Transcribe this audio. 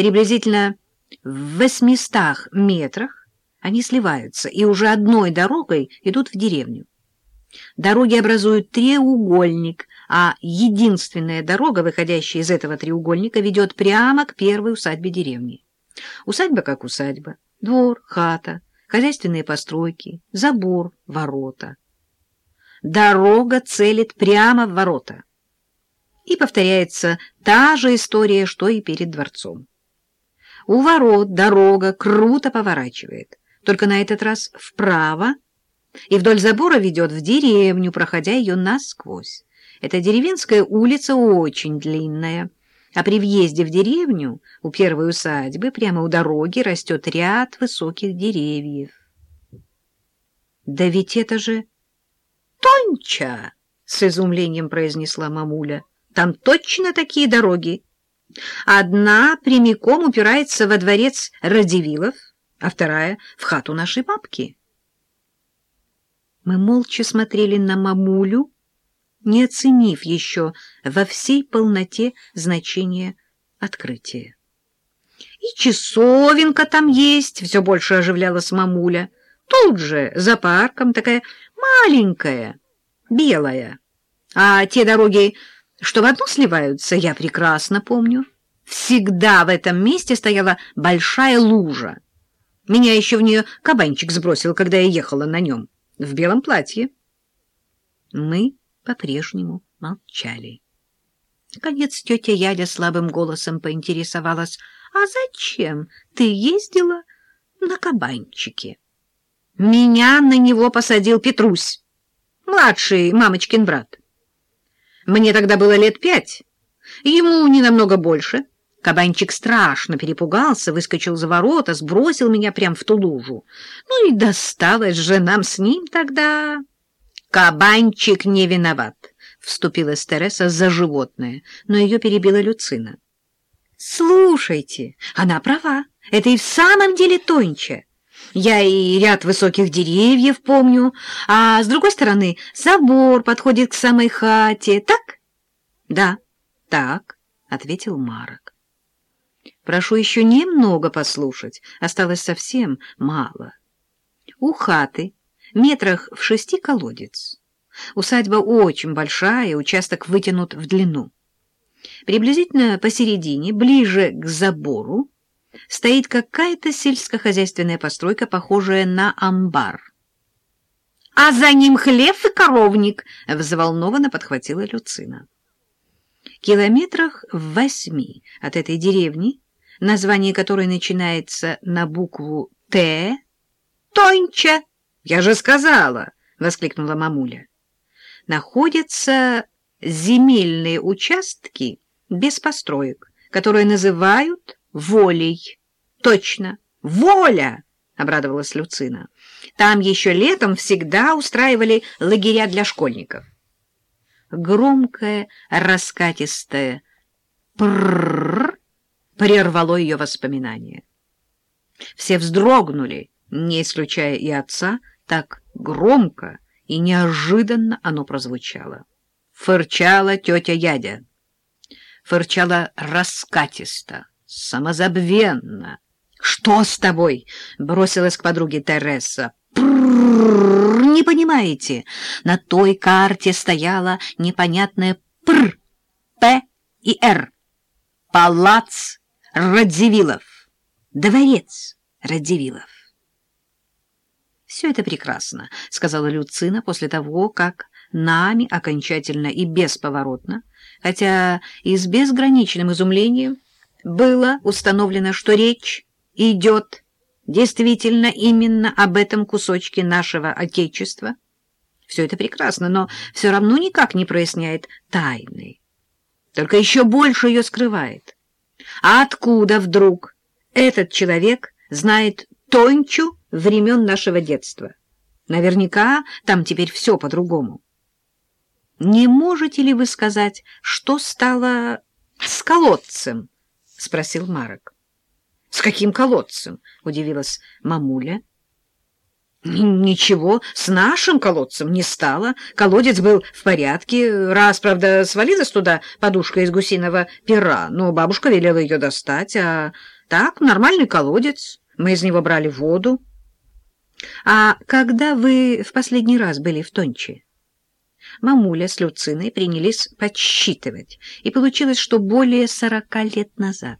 Приблизительно в 800 метрах они сливаются и уже одной дорогой идут в деревню. Дороги образуют треугольник, а единственная дорога, выходящая из этого треугольника, ведет прямо к первой усадьбе деревни. Усадьба как усадьба, двор, хата, хозяйственные постройки, забор, ворота. Дорога целит прямо в ворота. И повторяется та же история, что и перед дворцом. У ворот дорога круто поворачивает, только на этот раз вправо, и вдоль забора ведет в деревню, проходя ее насквозь. Эта деревенская улица очень длинная, а при въезде в деревню у первой усадьбы прямо у дороги растет ряд высоких деревьев. «Да ведь это же Тонча!» — с изумлением произнесла мамуля. «Там точно такие дороги!» Одна прямиком упирается во дворец Радивилов, а вторая — в хату нашей бабки. Мы молча смотрели на мамулю, не оценив еще во всей полноте значения открытия. И часовенка там есть, все больше оживлялась мамуля. Тут же, за парком, такая маленькая, белая. А те дороги что в одну сливаются, я прекрасно помню. Всегда в этом месте стояла большая лужа. Меня еще в нее кабанчик сбросил, когда я ехала на нем, в белом платье. Мы по-прежнему молчали. Наконец тетя Яля слабым голосом поинтересовалась, «А зачем ты ездила на кабанчике?» «Меня на него посадил Петрусь, младший мамочкин брат». Мне тогда было лет пять, ему не намного больше. Кабанчик страшно перепугался, выскочил за ворота, сбросил меня прямо в ту лужу. Ну и досталось же нам с ним тогда. Кабанчик не виноват, вступила Стереса за животное, но ее перебила Люцина. Слушайте, она права, это и в самом деле тонче. Я и ряд высоких деревьев помню, а с другой стороны забор подходит к самой хате, так? — Да, так, — ответил Марок. — Прошу еще немного послушать, осталось совсем мало. У хаты метрах в шести колодец. Усадьба очень большая, участок вытянут в длину. Приблизительно посередине, ближе к забору, стоит какая-то сельскохозяйственная постройка, похожая на амбар. — А за ним хлев и коровник! — взволнованно подхватила Люцина. Километрах в восьми от этой деревни, название которой начинается на букву «Т», «Тонча!» «Я же сказала!» — воскликнула мамуля. Находятся земельные участки без построек, которые называют волей. Точно, воля, обрадовалась Люцина. Там еще летом всегда устраивали лагеря для школьников. Громкое, раскатистое «пррррр» прервало ее воспоминания. Все вздрогнули, не исключая и отца, так громко и неожиданно оно прозвучало. Фырчала тетя Ядя. Фырчала раскатисто самозабвенно. «Что с тобой?» — бросилась к подруге Тереса. «Пррррр, не понимаете? На той карте стояла непонятная «пр», «п» и «р». Палац Радзивиллов. Дворец Радзивиллов. «Все это прекрасно», — сказала Люцина после того, как нами окончательно и бесповоротно, хотя и с безграничным изумлением, было установлено, что речь идет действительно именно об этом кусочке нашего Отечества. Все это прекрасно, но все равно никак не проясняет тайны. Только еще больше ее скрывает. А откуда вдруг этот человек знает Тончу времен нашего детства? Наверняка там теперь все по-другому. Не можете ли вы сказать, что стало с колодцем? — спросил Марок. — С каким колодцем? — удивилась мамуля. Ничего с нашим колодцем не стало. Колодец был в порядке. Раз, правда, свалилась туда подушка из гусиного пера, но бабушка велела ее достать. А так, нормальный колодец. Мы из него брали воду. А когда вы в последний раз были в Тонче? Мамуля с Люциной принялись подсчитывать, и получилось, что более сорока лет назад.